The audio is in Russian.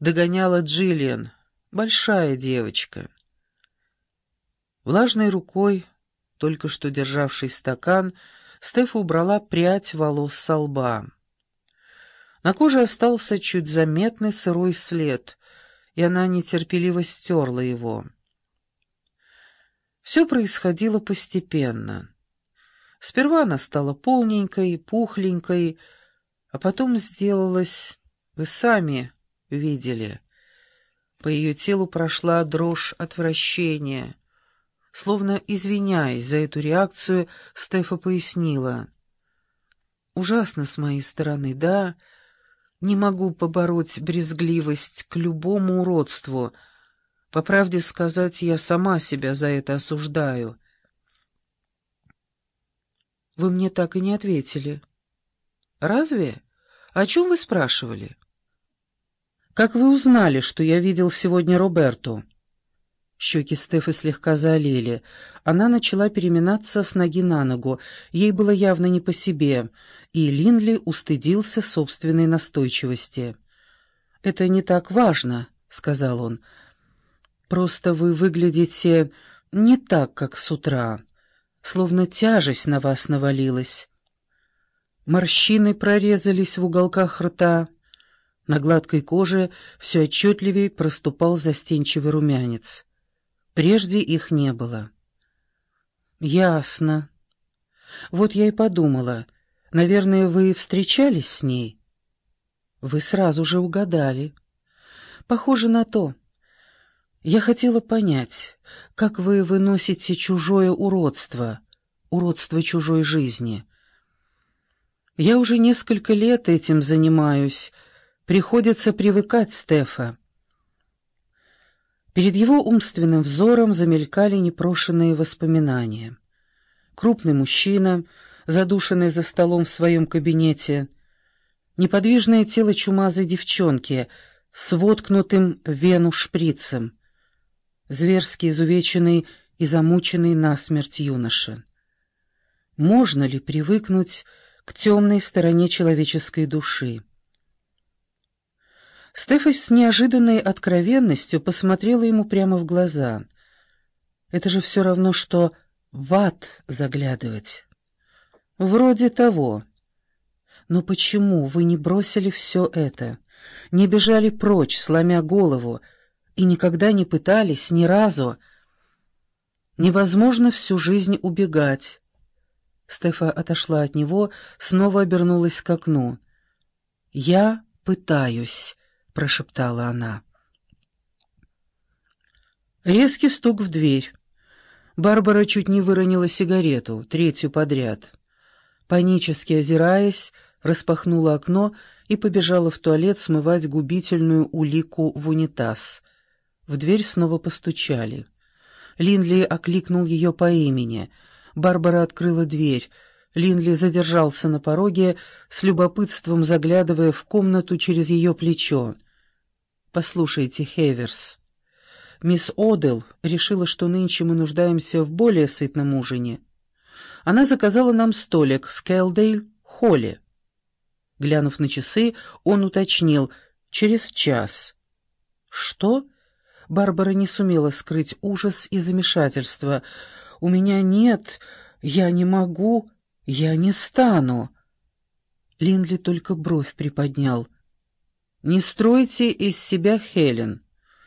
Догоняла Джиллиан, большая девочка. Влажной рукой, только что державший стакан, Стефа убрала прядь волос со лба. На коже остался чуть заметный сырой след, и она нетерпеливо стерла его. Все происходило постепенно. Сперва она стала полненькой, пухленькой, а потом сделалась... Вы сами видели. По ее телу прошла дрожь отвращения. Словно извиняясь за эту реакцию, Стефа пояснила. «Ужасно с моей стороны, да? Не могу побороть брезгливость к любому уродству. По правде сказать, я сама себя за это осуждаю». «Вы мне так и не ответили». «Разве? О чем вы спрашивали?» «Как вы узнали, что я видел сегодня Роберту?» Щеки Стефы слегка залили. Она начала переминаться с ноги на ногу. Ей было явно не по себе, и Линли устыдился собственной настойчивости. «Это не так важно», — сказал он. «Просто вы выглядите не так, как с утра, словно тяжесть на вас навалилась. Морщины прорезались в уголках рта». На гладкой коже все отчетливее проступал застенчивый румянец. Прежде их не было. «Ясно. Вот я и подумала. Наверное, вы встречались с ней?» «Вы сразу же угадали. Похоже на то. Я хотела понять, как вы выносите чужое уродство, уродство чужой жизни. Я уже несколько лет этим занимаюсь, — Приходится привыкать, Стефа. Перед его умственным взором замелькали непрошенные воспоминания. Крупный мужчина, задушенный за столом в своем кабинете, неподвижное тело чумазой девчонки с воткнутым вену шприцем, зверски изувеченный и замученный насмерть юноша. Можно ли привыкнуть к темной стороне человеческой души? Стефа с неожиданной откровенностью посмотрела ему прямо в глаза. «Это же все равно, что в ад заглядывать». «Вроде того». «Но почему вы не бросили все это, не бежали прочь, сломя голову, и никогда не пытались ни разу?» «Невозможно всю жизнь убегать». Стефа отошла от него, снова обернулась к окну. «Я пытаюсь» прошептала она. Резкий стук в дверь. Барбара чуть не выронила сигарету, третью подряд. Панически озираясь, распахнула окно и побежала в туалет смывать губительную улику в унитаз. В дверь снова постучали. Линли окликнул ее по имени. Барбара открыла дверь — Линли задержался на пороге, с любопытством заглядывая в комнату через ее плечо. «Послушайте, Хеверс, мисс Одел решила, что нынче мы нуждаемся в более сытном ужине. Она заказала нам столик в Кэлдейл-холле». Глянув на часы, он уточнил «через час». «Что?» Барбара не сумела скрыть ужас и замешательство. «У меня нет, я не могу, я не стану». Линли только бровь приподнял. «Не стройте из себя Хелен.